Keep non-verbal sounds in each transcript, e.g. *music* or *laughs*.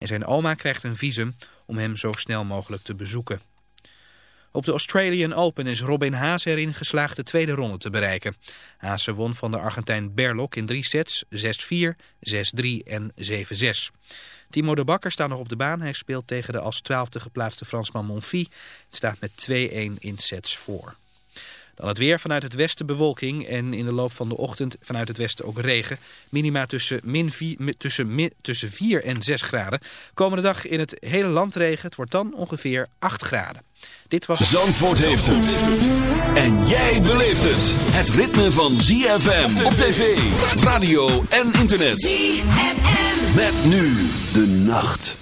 En zijn oma krijgt een visum om hem zo snel mogelijk te bezoeken. Op de Australian Open is Robin Haase erin geslaagd de tweede ronde te bereiken. Haase won van de Argentijn Berlok in drie sets, 6-4, 6-3 en 7-6. Timo de Bakker staat nog op de baan. Hij speelt tegen de als twaalfde geplaatste Fransman Monfils. Het staat met 2-1 in sets voor. Dan het weer vanuit het westen bewolking en in de loop van de ochtend vanuit het westen ook regen. Minima tussen, min 4, tussen, min, tussen 4 en 6 graden. Komende dag in het hele land regen. Het wordt dan ongeveer 8 graden. Dit was... Zandvoort heeft het. En jij beleeft het. Het ritme van ZFM op tv, radio en internet. ZFM. Met nu de nacht.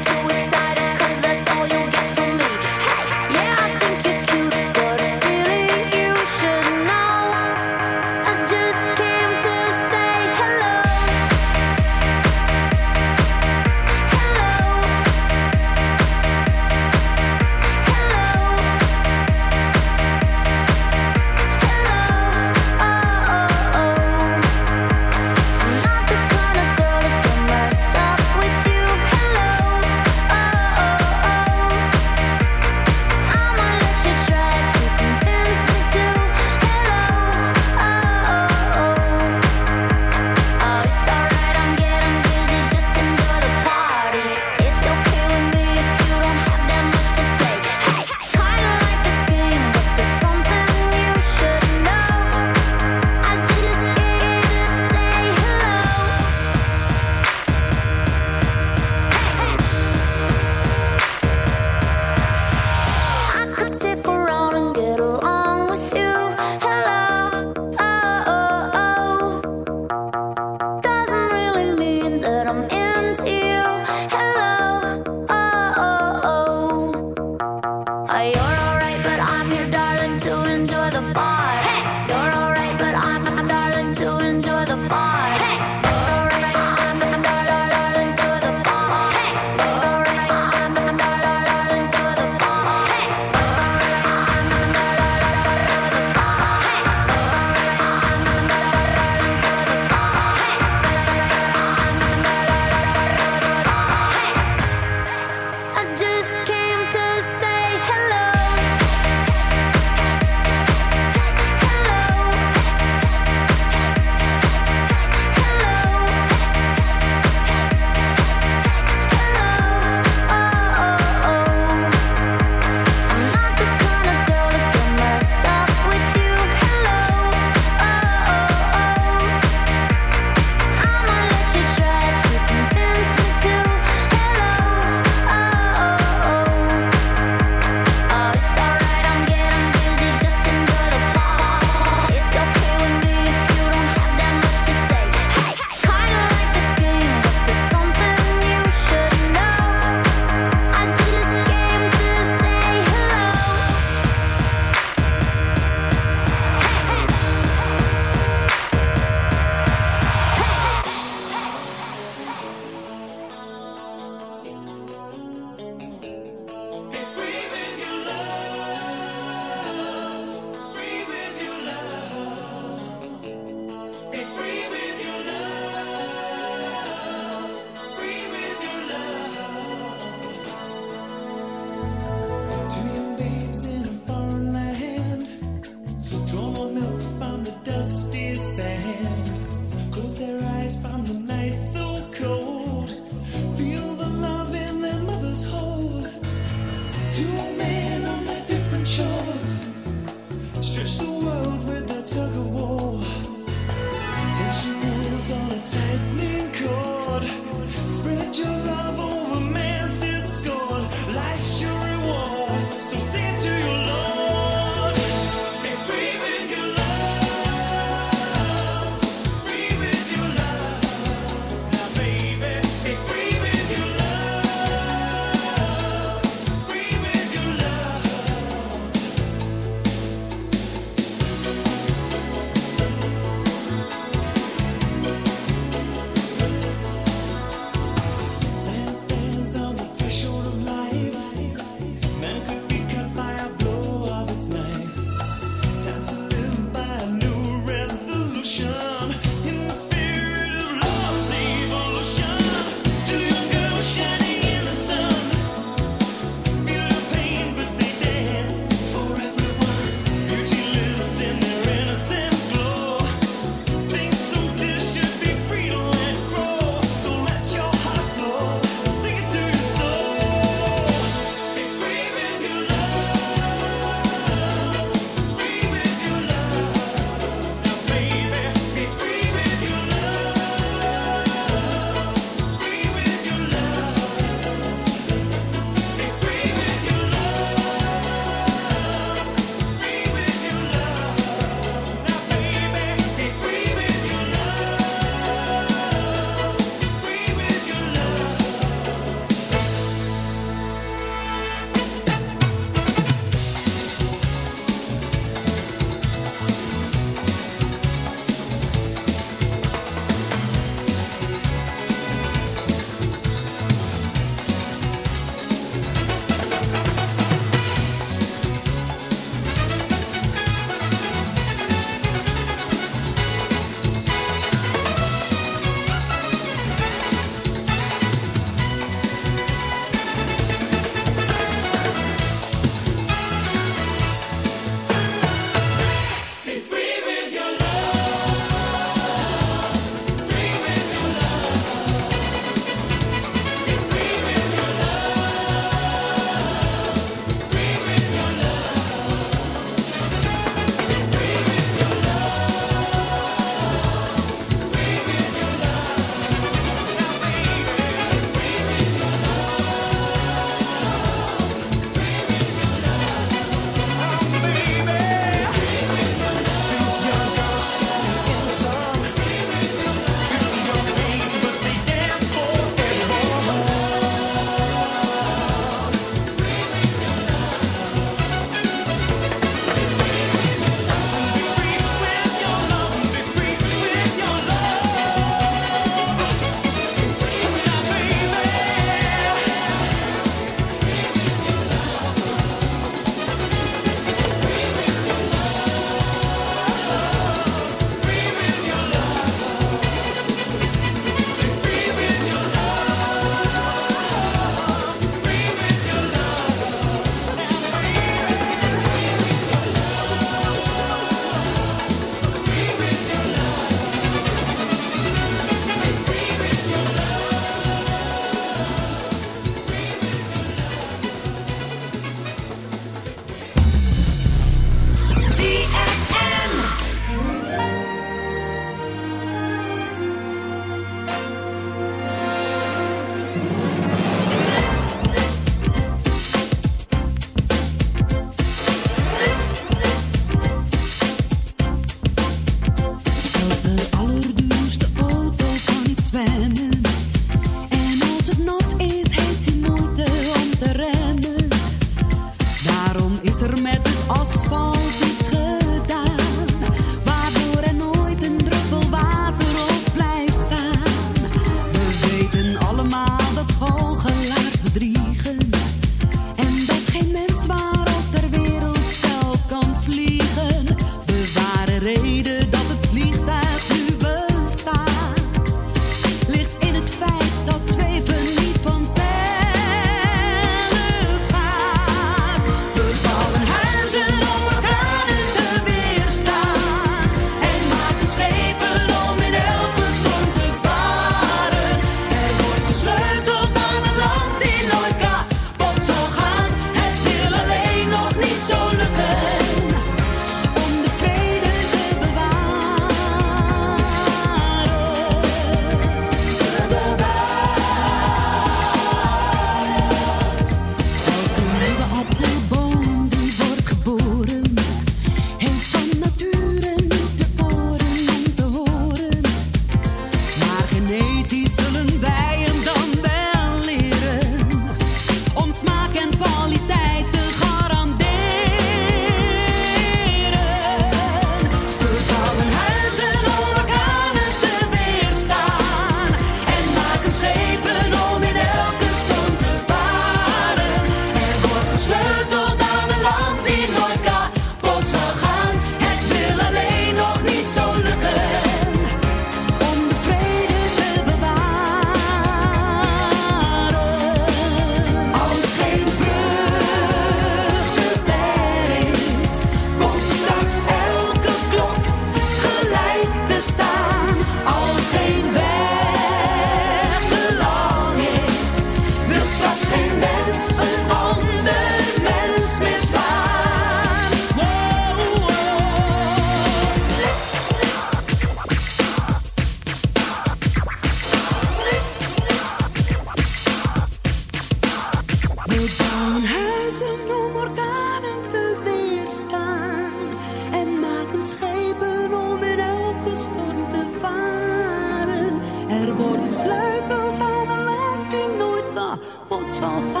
so.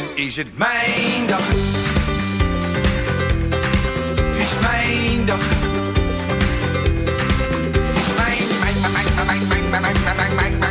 is het mijn dag. Het is mijn dag. Is mijn, mijn, mijn,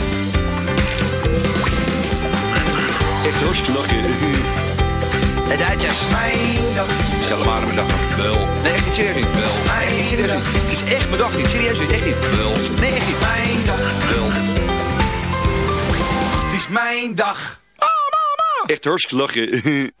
Echt hartstikke lachen. De Duitsers. Mijn dag, Stel hem aan mijn dag. Wel. Nee, echt niet serieus niet. Wel. mijn Niet serieus niet. Het is echt mijn dag niet. Serieus niet. Echt niet. Wel. Nee, echt niet. mijn dag, Wel. het is mijn dag. Echt hartstikke lachen. *laughs*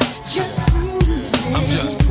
I'm just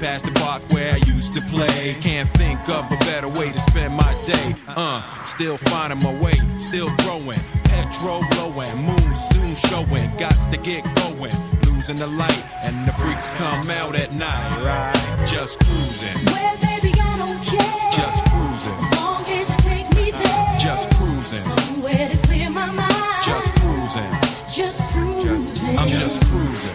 past the park where I used to play. Can't think of a better way to spend my day. Uh, still finding my way, still growing. Petrol blowing, moon soon showing. Got to get going. Losing the light, and the freaks come out at night, right? Just cruising, Well, baby, I don't care. just cruising, As long as you take me there. just cruising, Somewhere to clear my mind. just cruising. Just cruising. I'm just cruising,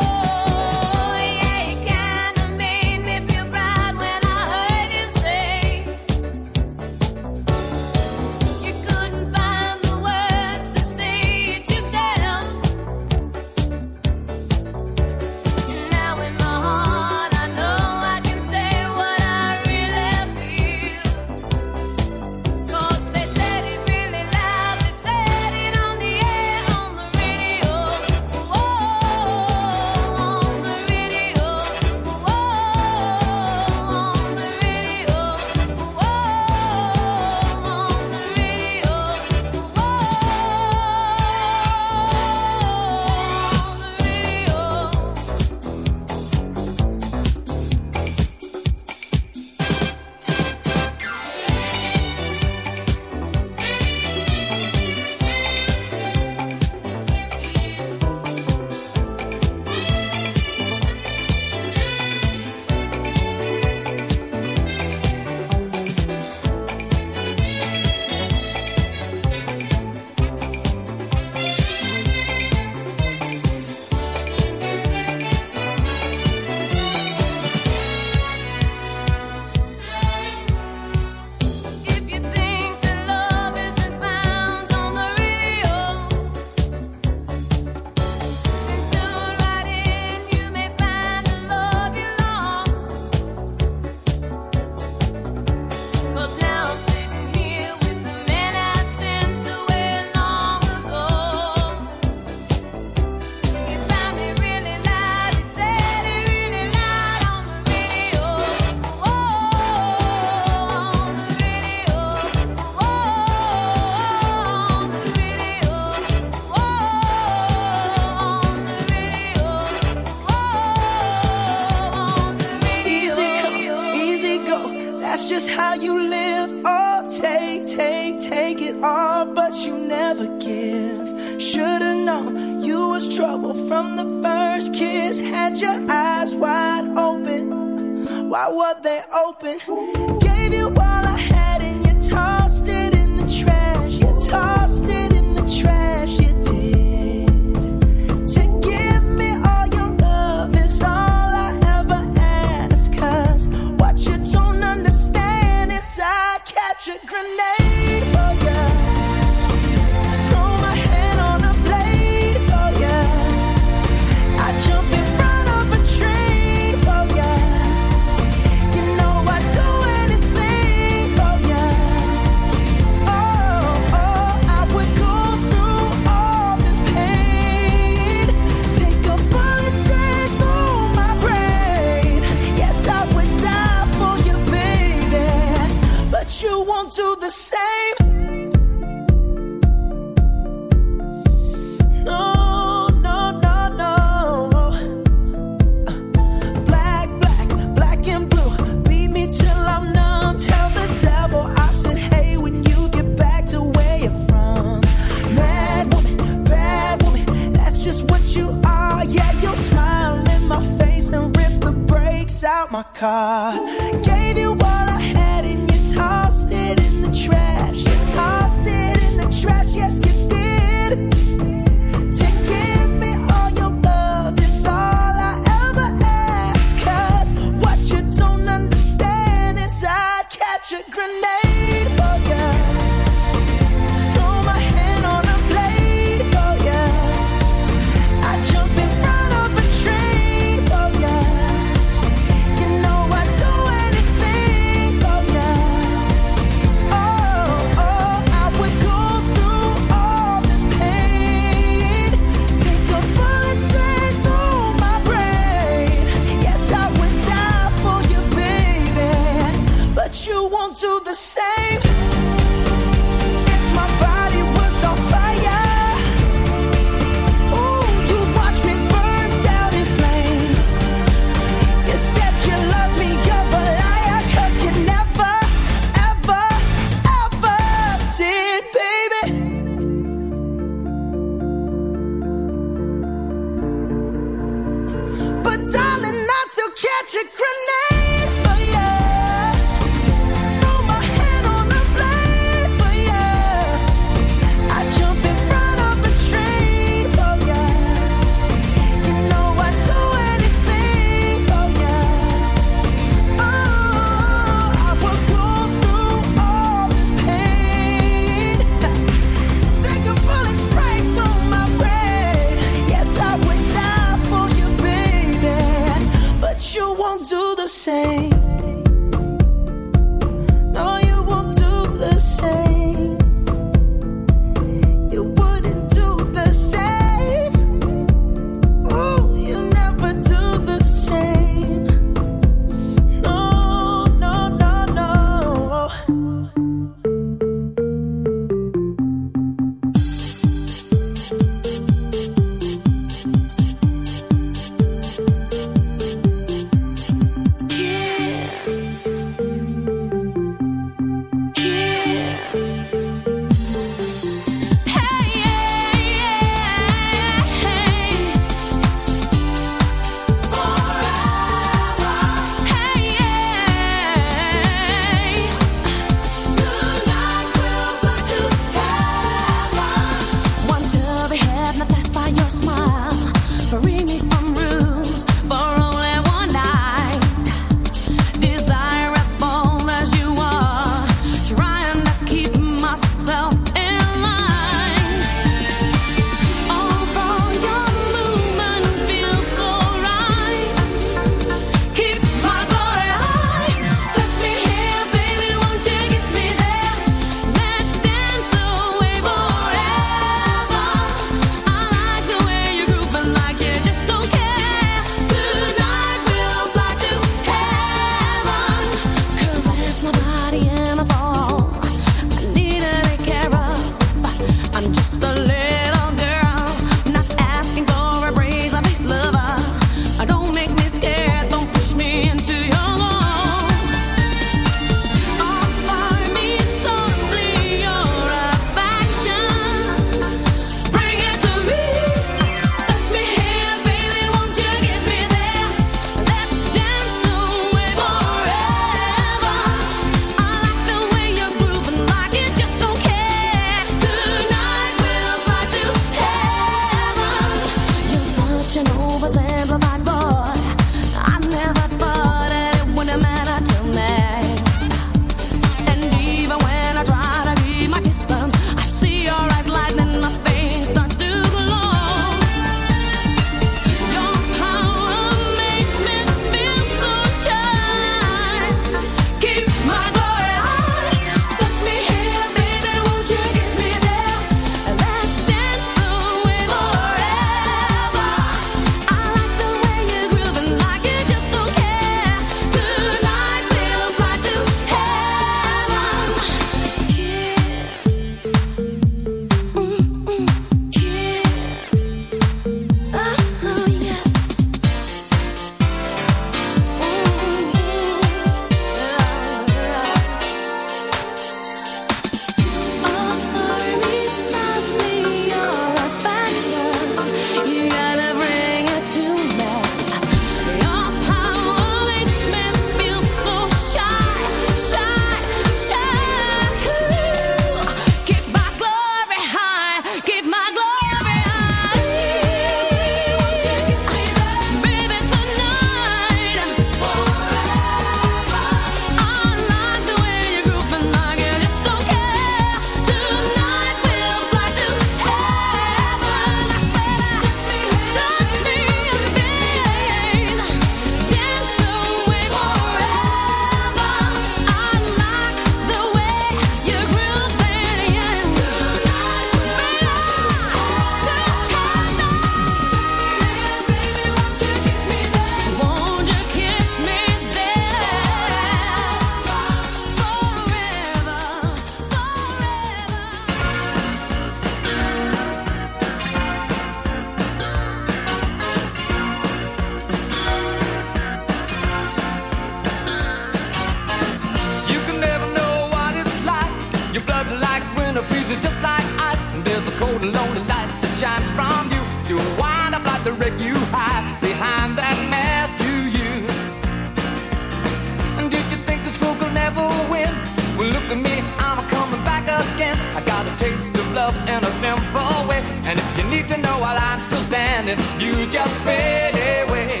You just fade away.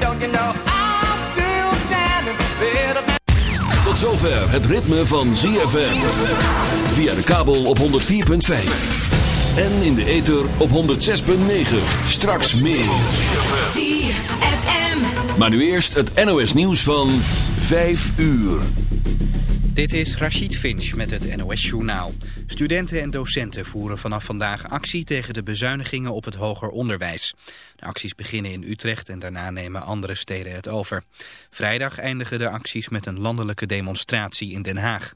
Don't you know I'm still standing better than Tot zover het ritme van ZFM. Via de kabel op 104.5. En in de ether op 106.9. Straks meer. ZFM. Maar nu eerst het NOS nieuws van 5 uur. Dit is Rachid Finch met het NOS-journaal. Studenten en docenten voeren vanaf vandaag actie tegen de bezuinigingen op het hoger onderwijs. De acties beginnen in Utrecht en daarna nemen andere steden het over. Vrijdag eindigen de acties met een landelijke demonstratie in Den Haag.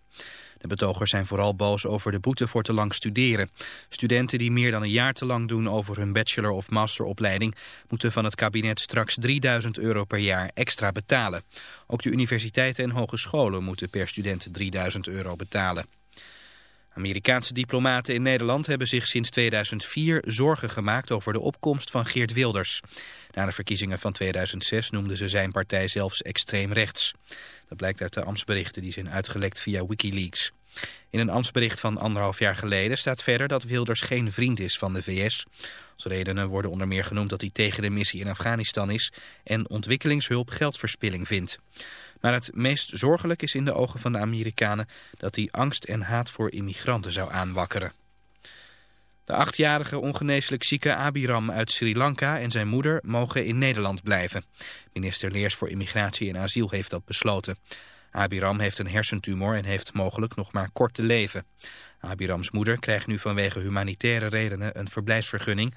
De betogers zijn vooral boos over de boete voor te lang studeren. Studenten die meer dan een jaar te lang doen over hun bachelor- of masteropleiding... moeten van het kabinet straks 3000 euro per jaar extra betalen. Ook de universiteiten en hogescholen moeten per student 3000 euro betalen. Amerikaanse diplomaten in Nederland hebben zich sinds 2004 zorgen gemaakt over de opkomst van Geert Wilders. Na de verkiezingen van 2006 noemden ze zijn partij zelfs extreem rechts. Dat blijkt uit de ambtsberichten die zijn uitgelekt via Wikileaks. In een ambtsbericht van anderhalf jaar geleden staat verder dat Wilders geen vriend is van de VS. Als redenen worden onder meer genoemd dat hij tegen de missie in Afghanistan is en ontwikkelingshulp geldverspilling vindt. Maar het meest zorgelijk is in de ogen van de Amerikanen dat hij angst en haat voor immigranten zou aanwakkeren. De achtjarige ongeneeslijk zieke Abiram uit Sri Lanka en zijn moeder mogen in Nederland blijven. Minister Leers voor Immigratie en Asiel heeft dat besloten. Abiram heeft een hersentumor en heeft mogelijk nog maar kort te leven. Abirams moeder krijgt nu vanwege humanitaire redenen een verblijfsvergunning